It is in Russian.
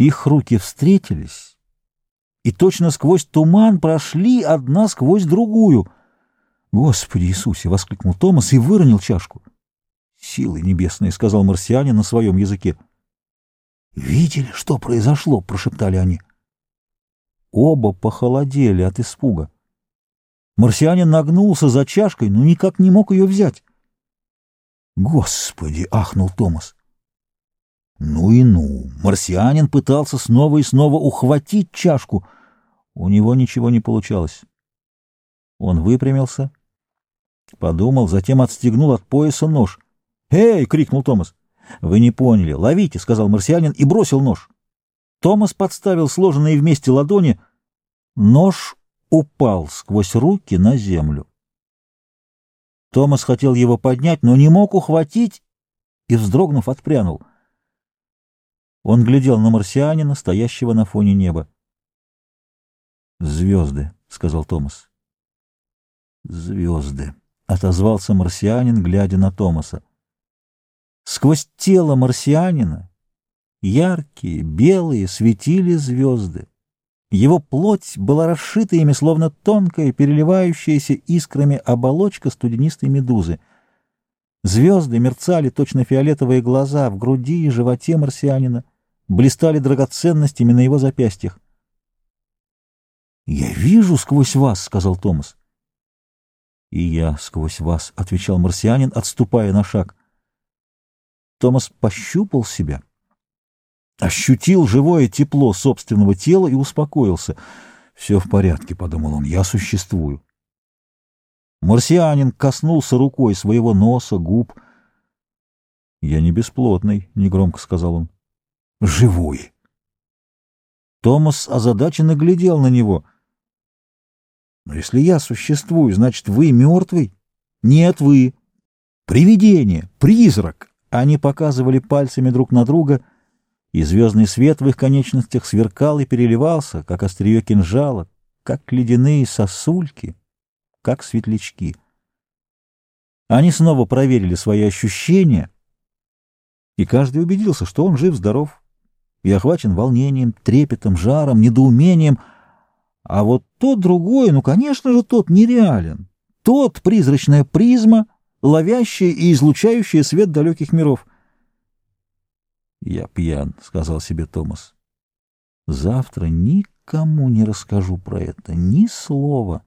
Их руки встретились, и точно сквозь туман прошли одна сквозь другую. «Господи Иисусе!» — воскликнул Томас и выронил чашку. «Силы небесные!» — сказал марсианин на своем языке. «Видели, что произошло?» — прошептали они. Оба похолодели от испуга. Марсианин нагнулся за чашкой, но никак не мог ее взять. «Господи!» — ахнул Томас. Ну и ну! Марсианин пытался снова и снова ухватить чашку. У него ничего не получалось. Он выпрямился, подумал, затем отстегнул от пояса нож. «Эй!» — крикнул Томас. «Вы не поняли. Ловите!» — сказал марсианин и бросил нож. Томас подставил сложенные вместе ладони. Нож упал сквозь руки на землю. Томас хотел его поднять, но не мог ухватить и, вздрогнув, отпрянул. Он глядел на марсианина, стоящего на фоне неба. «Звезды», — сказал Томас. «Звезды», — отозвался марсианин, глядя на Томаса. Сквозь тело марсианина яркие, белые, светили звезды. Его плоть была расшита ими, словно тонкая, переливающаяся искрами оболочка студенистой медузы. Звезды мерцали, точно фиолетовые глаза, в груди и животе марсианина, блистали драгоценностями на его запястьях. «Я вижу сквозь вас», — сказал Томас. «И я сквозь вас», — отвечал марсианин, отступая на шаг. Томас пощупал себя, ощутил живое тепло собственного тела и успокоился. «Все в порядке», — подумал он, — «я существую». Марсианин коснулся рукой своего носа, губ. «Я не бесплотный», — негромко сказал он живой. Томас озадаченно глядел на него. «Но если я существую, значит, вы мертвый?» «Нет, вы. Привидение, призрак!» Они показывали пальцами друг на друга, и звездный свет в их конечностях сверкал и переливался, как острие кинжала, как ледяные сосульки, как светлячки. Они снова проверили свои ощущения, и каждый убедился, что он жив-здоров и охвачен волнением, трепетом, жаром, недоумением. А вот тот другой, ну, конечно же, тот нереален. Тот призрачная призма, ловящая и излучающая свет далеких миров. «Я пьян», — сказал себе Томас. «Завтра никому не расскажу про это, ни слова».